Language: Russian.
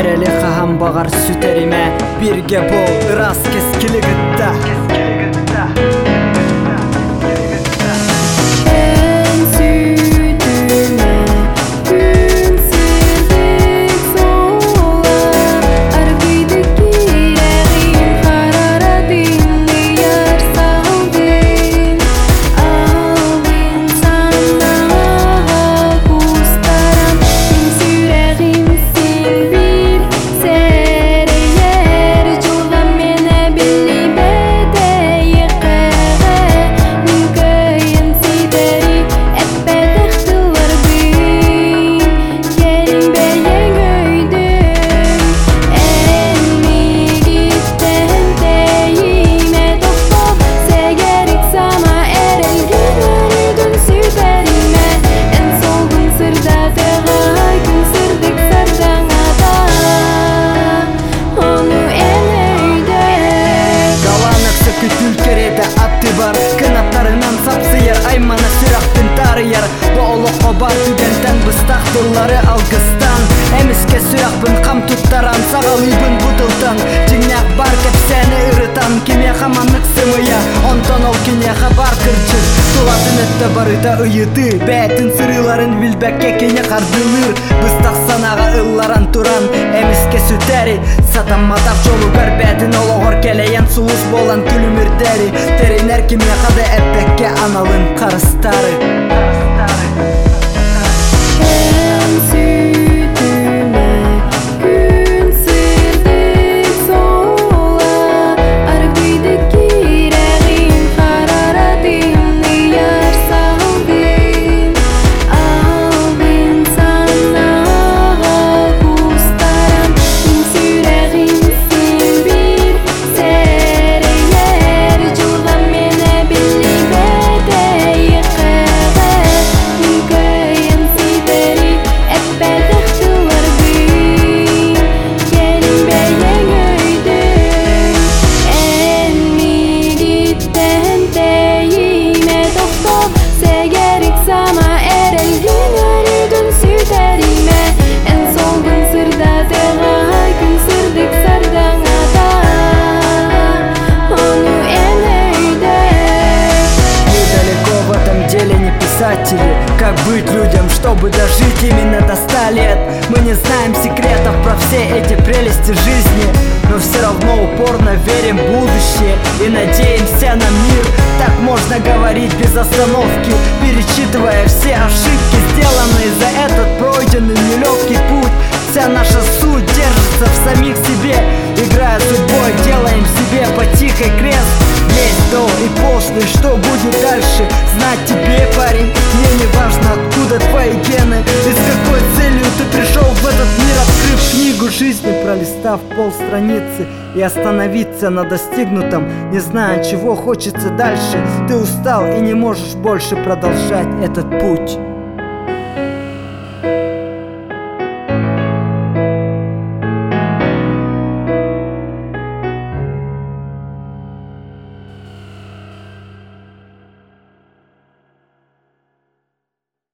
Эрелі қағам бағар сүтеріме Бірге бол ырас кескілігітті бар түгелтен быстақ тыллары алгыстан эмиске сүрақпын қам туттаран сағал үйбін бұтылтан жиңнақ бар кепсені ырытан кеме хамамык сымыя онтон ол кене хабар кырчы тулатын өттө барыта ыйыты бәтін сырыларын билбәкке кене қардылыр біз тақсанаға ылларан туран эмиске сүтәри сатам матап жолугар бәтін олоғор келеен суыз болан күлүмүрдәри теринер кеме қады әппәкке аналын қарыстары. Писатели Как быть людям, чтобы дожить именно до ста лет? Мы не знаем секретов про все эти прелести жизни Но все равно упорно верим в будущее И надеемся на мир. Так можно говорить без остановки Перечитывая все ошибки, сделанные за этот пройденный нелегкий путь. Вся наша суть держится в самих себе. Играя судьбой, делаем себе по тихой крест. Есть до и после, что будет дальше Знать тебе, парень, пролистав пол страницы И остановиться на достигнутом Не зная, чего хочется дальше Ты устал и не можешь больше продолжать этот путь